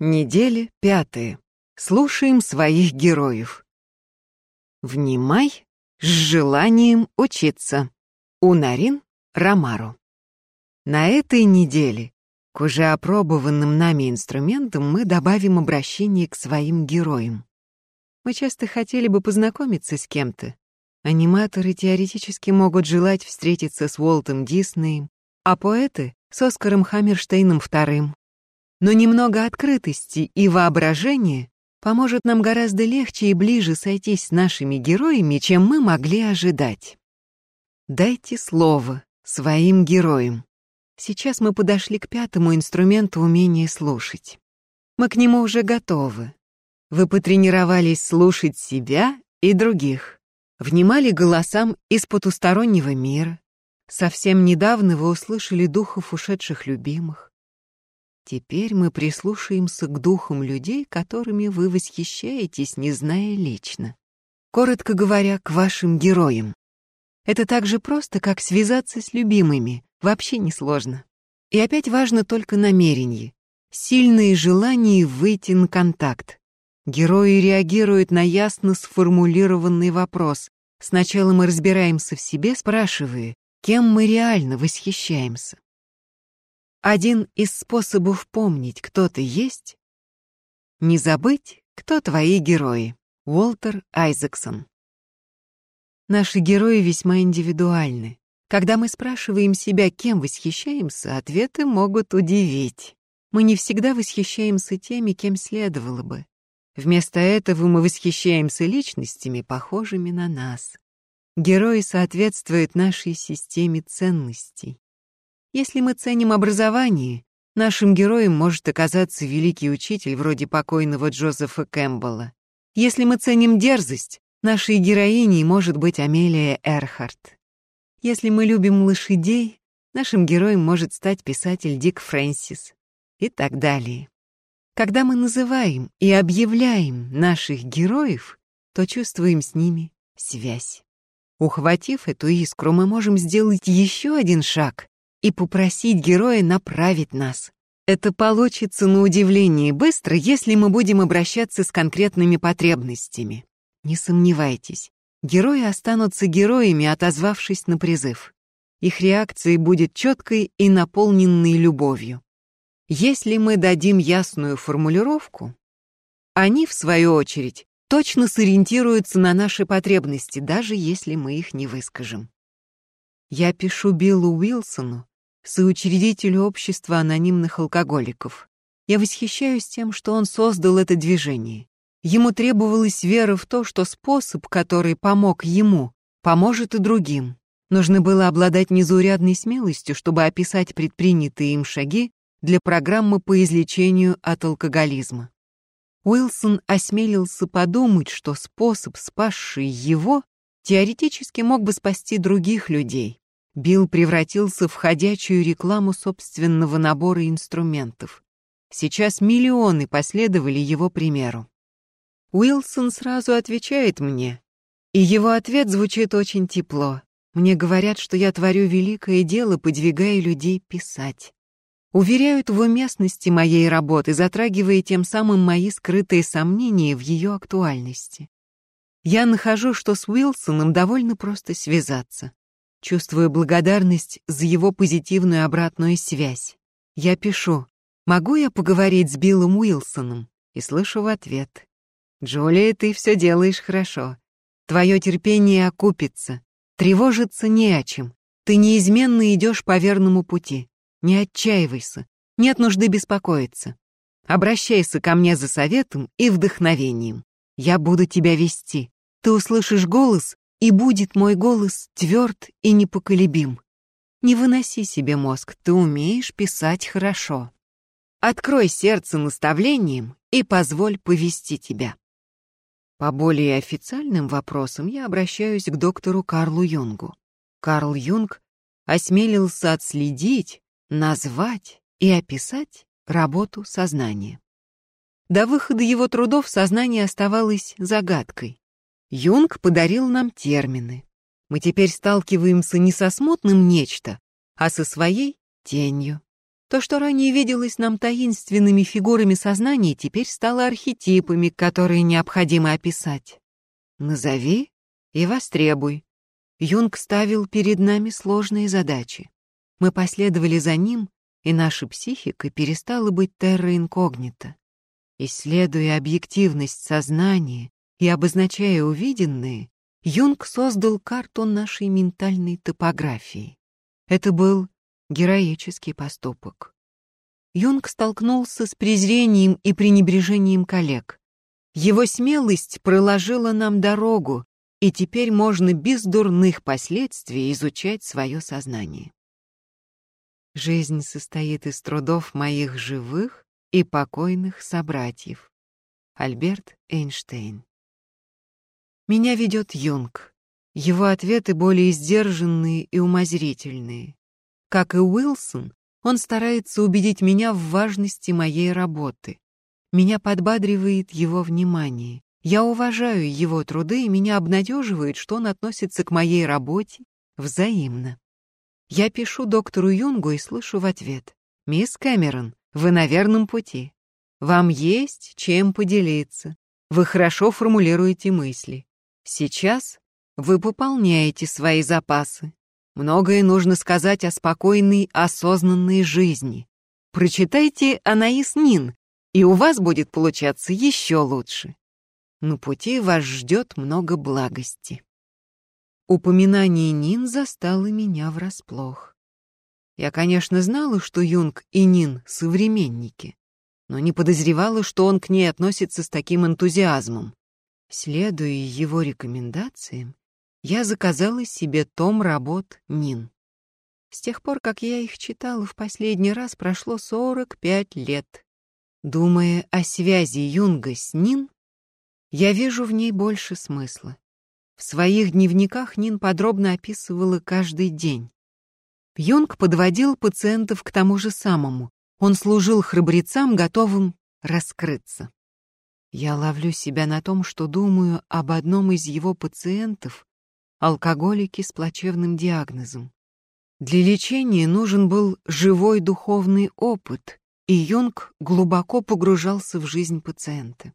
Неделя пятая. Слушаем своих героев. Внимай с желанием учиться. Унарин Ромаро. На этой неделе к уже опробованным нами инструментам мы добавим обращение к своим героям. Мы часто хотели бы познакомиться с кем-то. Аниматоры теоретически могут желать встретиться с Уолтом Диснеем, а поэты — с Оскаром Хаммерштейном II, но немного открытости и воображения поможет нам гораздо легче и ближе сойтись с нашими героями, чем мы могли ожидать. Дайте слово своим героям. Сейчас мы подошли к пятому инструменту умения слушать. Мы к нему уже готовы. Вы потренировались слушать себя и других. Внимали голосам из потустороннего мира. Совсем недавно вы услышали духов ушедших любимых. Теперь мы прислушаемся к духам людей, которыми вы восхищаетесь, не зная лично. Коротко говоря, к вашим героям. Это так же просто, как связаться с любимыми, вообще не сложно. И опять важно только намерение, сильное желание выйти на контакт. Герои реагируют на ясно сформулированный вопрос. Сначала мы разбираемся в себе, спрашивая, кем мы реально восхищаемся. Один из способов помнить, кто ты есть, не забыть, кто твои герои. Уолтер Айзексон. Наши герои весьма индивидуальны. Когда мы спрашиваем себя, кем восхищаемся, ответы могут удивить. Мы не всегда восхищаемся теми, кем следовало бы. Вместо этого мы восхищаемся личностями, похожими на нас. Герои соответствуют нашей системе ценностей. Если мы ценим образование, нашим героем может оказаться великий учитель вроде покойного Джозефа Кэмпбелла. Если мы ценим дерзость, нашей героиней может быть Амелия Эрхарт. Если мы любим лошадей, нашим героем может стать писатель Дик Фрэнсис и так далее. Когда мы называем и объявляем наших героев, то чувствуем с ними связь. Ухватив эту искру, мы можем сделать еще один шаг и попросить героя направить нас. Это получится на удивление быстро, если мы будем обращаться с конкретными потребностями. Не сомневайтесь, герои останутся героями, отозвавшись на призыв. Их реакция будет четкой и наполненной любовью. Если мы дадим ясную формулировку, они, в свою очередь, точно сориентируются на наши потребности, даже если мы их не выскажем. Я пишу Биллу Уилсону, соучредителю общества анонимных алкоголиков. Я восхищаюсь тем, что он создал это движение. Ему требовалась вера в то, что способ, который помог ему, поможет и другим. Нужно было обладать незаурядной смелостью, чтобы описать предпринятые им шаги для программы по излечению от алкоголизма. Уилсон осмелился подумать, что способ, спасший его, теоретически мог бы спасти других людей. Билл превратился в ходячую рекламу собственного набора инструментов. Сейчас миллионы последовали его примеру. Уилсон сразу отвечает мне, и его ответ звучит очень тепло. Мне говорят, что я творю великое дело, подвигая людей писать. Уверяют в уместности моей работы, затрагивая тем самым мои скрытые сомнения в ее актуальности. Я нахожу, что с Уилсоном довольно просто связаться. Чувствую благодарность за его позитивную обратную связь. Я пишу, могу я поговорить с Биллом Уилсоном? И слышу в ответ. Джулия, ты все делаешь хорошо. Твое терпение окупится. Тревожиться не о чем. Ты неизменно идешь по верному пути. Не отчаивайся. Нет нужды беспокоиться. Обращайся ко мне за советом и вдохновением. Я буду тебя вести. Ты услышишь голос, и будет мой голос тверд и непоколебим. Не выноси себе мозг, ты умеешь писать хорошо. Открой сердце наставлением и позволь повести тебя. По более официальным вопросам я обращаюсь к доктору Карлу Юнгу. Карл Юнг осмелился отследить, назвать и описать работу сознания. До выхода его трудов сознание оставалось загадкой. Юнг подарил нам термины. Мы теперь сталкиваемся не со смутным нечто, а со своей тенью. То, что ранее виделось нам таинственными фигурами сознания, теперь стало архетипами, которые необходимо описать. Назови и востребуй. Юнг ставил перед нами сложные задачи. Мы последовали за ним, и наша психика перестала быть терра инкогнито. Исследуя объективность сознания и обозначая увиденное, Юнг создал карту нашей ментальной топографии. Это был героический поступок. Юнг столкнулся с презрением и пренебрежением коллег. Его смелость проложила нам дорогу, и теперь можно без дурных последствий изучать свое сознание. Жизнь состоит из трудов моих живых и покойных собратьев. Альберт Эйнштейн. Меня ведет Юнг. Его ответы более сдержанные и умозрительные. Как и Уилсон, он старается убедить меня в важности моей работы. Меня подбадривает его внимание. Я уважаю его труды, и меня обнадеживает, что он относится к моей работе взаимно. Я пишу доктору Юнгу и слышу в ответ. «Мисс Кэмерон, вы на верном пути. Вам есть чем поделиться. Вы хорошо формулируете мысли. Сейчас вы пополняете свои запасы. Многое нужно сказать о спокойной, осознанной жизни. Прочитайте Анаис Нин, и у вас будет получаться еще лучше. На пути вас ждет много благости. Упоминание Нин застало меня врасплох. Я, конечно, знала, что Юнг и Нин — современники, но не подозревала, что он к ней относится с таким энтузиазмом. Следуя его рекомендациям, я заказала себе том работ Нин. С тех пор, как я их читала в последний раз, прошло 45 лет. Думая о связи Юнга с Нин, я вижу в ней больше смысла. В своих дневниках Нин подробно описывала каждый день. Юнг подводил пациентов к тому же самому. Он служил храбрецам, готовым раскрыться. Я ловлю себя на том, что думаю об одном из его пациентов, алкоголике с плачевным диагнозом. Для лечения нужен был живой духовный опыт, и Юнг глубоко погружался в жизнь пациента.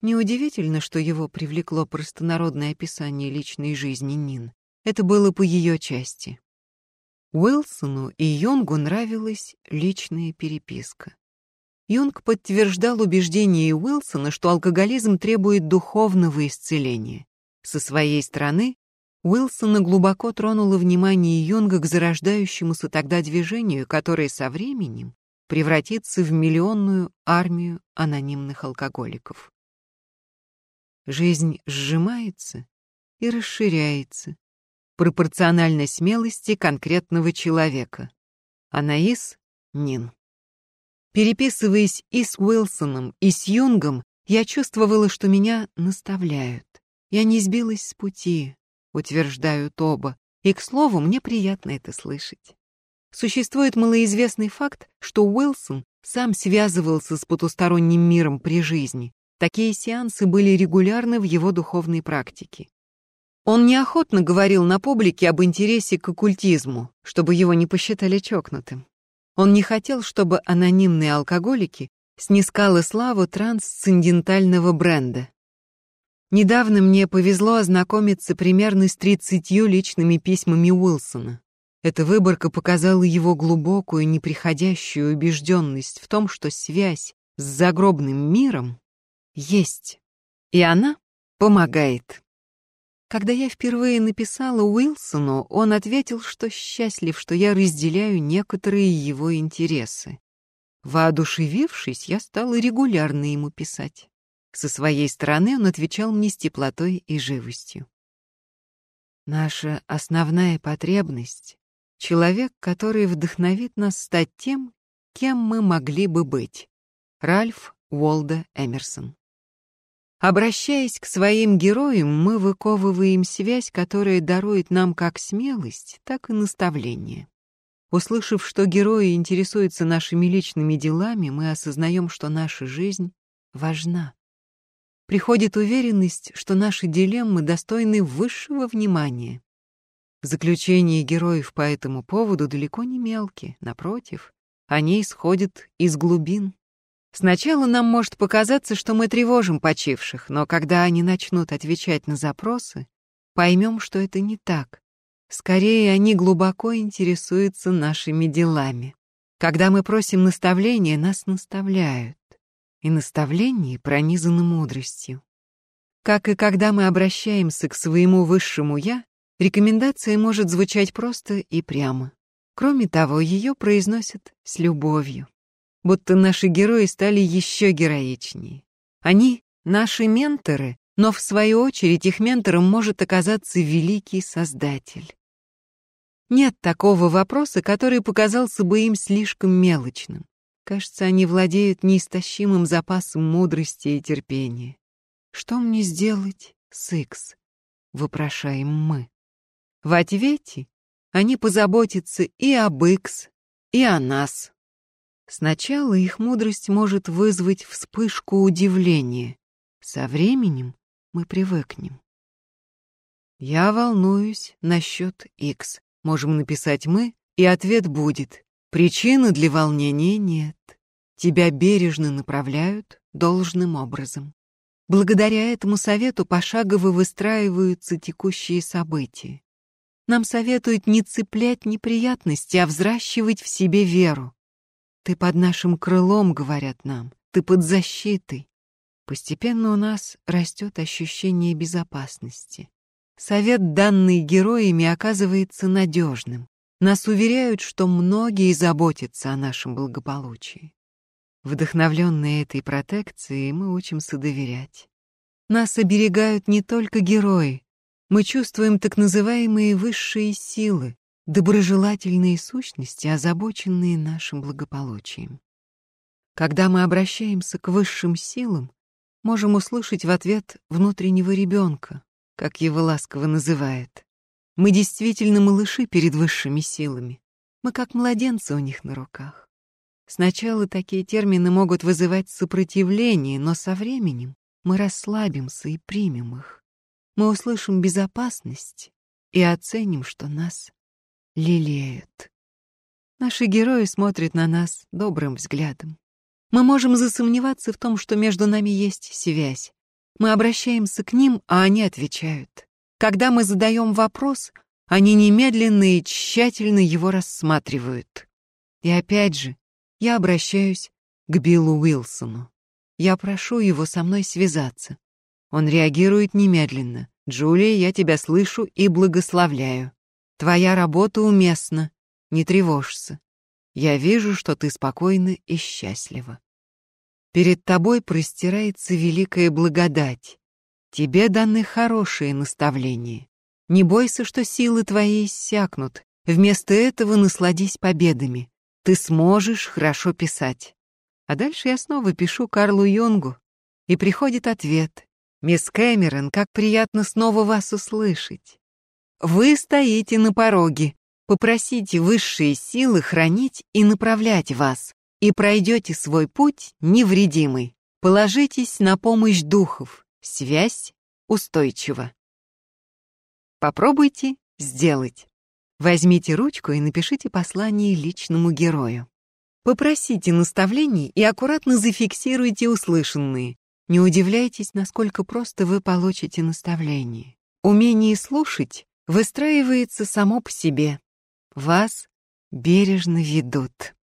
Неудивительно, что его привлекло простонародное описание личной жизни Нин. Это было по ее части. Уилсону и Йонгу нравилась личная переписка. Йонг подтверждал убеждение Уилсона, что алкоголизм требует духовного исцеления. Со своей стороны, Уилсона глубоко тронуло внимание Йонга к зарождающемуся тогда движению, которое со временем превратится в миллионную армию анонимных алкоголиков. Жизнь сжимается и расширяется, пропорционально смелости конкретного человека. Анаис Нин. Переписываясь и с Уилсоном, и с Юнгом, я чувствовала, что меня наставляют. Я не сбилась с пути, утверждают оба, и, к слову, мне приятно это слышать. Существует малоизвестный факт, что Уилсон сам связывался с потусторонним миром при жизни, Такие сеансы были регулярны в его духовной практике. Он неохотно говорил на публике об интересе к оккультизму, чтобы его не посчитали чокнутым. Он не хотел, чтобы анонимные алкоголики снискали славу трансцендентального бренда. Недавно мне повезло ознакомиться примерно с 30 личными письмами Уилсона. Эта выборка показала его глубокую, неприходящую убежденность в том, что связь с загробным миром есть. И она помогает. Когда я впервые написала Уилсону, он ответил, что счастлив, что я разделяю некоторые его интересы. Воодушевившись, я стала регулярно ему писать. Со своей стороны он отвечал мне с теплотой и живостью. Наша основная потребность — человек, который вдохновит нас стать тем, кем мы могли бы быть. Ральф Уолда Эмерсон Обращаясь к своим героям, мы выковываем связь, которая дарует нам как смелость, так и наставление. Услышав, что герои интересуются нашими личными делами, мы осознаем, что наша жизнь важна. Приходит уверенность, что наши дилеммы достойны высшего внимания. Заключения героев по этому поводу далеко не мелкие, напротив, они исходят из глубин. Сначала нам может показаться, что мы тревожим почивших, но когда они начнут отвечать на запросы, поймем, что это не так. Скорее, они глубоко интересуются нашими делами. Когда мы просим наставления, нас наставляют. И наставление пронизано мудростью. Как и когда мы обращаемся к своему высшему «я», рекомендация может звучать просто и прямо. Кроме того, ее произносят с любовью будто наши герои стали еще героичнее. Они — наши менторы, но в свою очередь их ментором может оказаться великий Создатель. Нет такого вопроса, который показался бы им слишком мелочным. Кажется, они владеют неистощимым запасом мудрости и терпения. «Что мне сделать с Икс?» — вопрошаем мы. В ответе они позаботятся и об Икс, и о нас. Сначала их мудрость может вызвать вспышку удивления. Со временем мы привыкнем. Я волнуюсь насчет X. Можем написать мы, и ответ будет. Причины для волнения нет. Тебя бережно направляют должным образом. Благодаря этому совету пошагово выстраиваются текущие события. Нам советуют не цеплять неприятности, а взращивать в себе веру. Ты под нашим крылом, говорят нам, ты под защитой. Постепенно у нас растет ощущение безопасности. Совет, данный героями, оказывается надежным. Нас уверяют, что многие заботятся о нашем благополучии. Вдохновленные этой протекцией, мы учимся доверять. Нас оберегают не только герои. Мы чувствуем так называемые высшие силы, доброжелательные сущности, озабоченные нашим благополучием. Когда мы обращаемся к высшим силам, можем услышать в ответ внутреннего ребенка, как его ласково называют. Мы действительно малыши перед высшими силами. Мы как младенцы у них на руках. Сначала такие термины могут вызывать сопротивление, но со временем мы расслабимся и примем их. Мы услышим безопасность и оценим, что нас лелеют. Наши герои смотрят на нас добрым взглядом. Мы можем засомневаться в том, что между нами есть связь. Мы обращаемся к ним, а они отвечают. Когда мы задаем вопрос, они немедленно и тщательно его рассматривают. И опять же, я обращаюсь к Биллу Уилсону. Я прошу его со мной связаться. Он реагирует немедленно. «Джулия, я тебя слышу и благословляю. Твоя работа уместна, не тревожься. Я вижу, что ты спокойна и счастлива. Перед тобой простирается великая благодать. Тебе даны хорошие наставления. Не бойся, что силы твои иссякнут. Вместо этого насладись победами. Ты сможешь хорошо писать. А дальше я снова пишу Карлу Йонгу, и приходит ответ. «Мисс Кэмерон, как приятно снова вас услышать. Вы стоите на пороге. Попросите высшие силы хранить и направлять вас, и пройдете свой путь невредимый. Положитесь на помощь духов. Связь устойчива. Попробуйте сделать. Возьмите ручку и напишите послание личному герою. Попросите наставлений и аккуратно зафиксируйте услышанные. Не удивляйтесь, насколько просто вы получите наставление. Умение слушать выстраивается само по себе. Вас бережно ведут.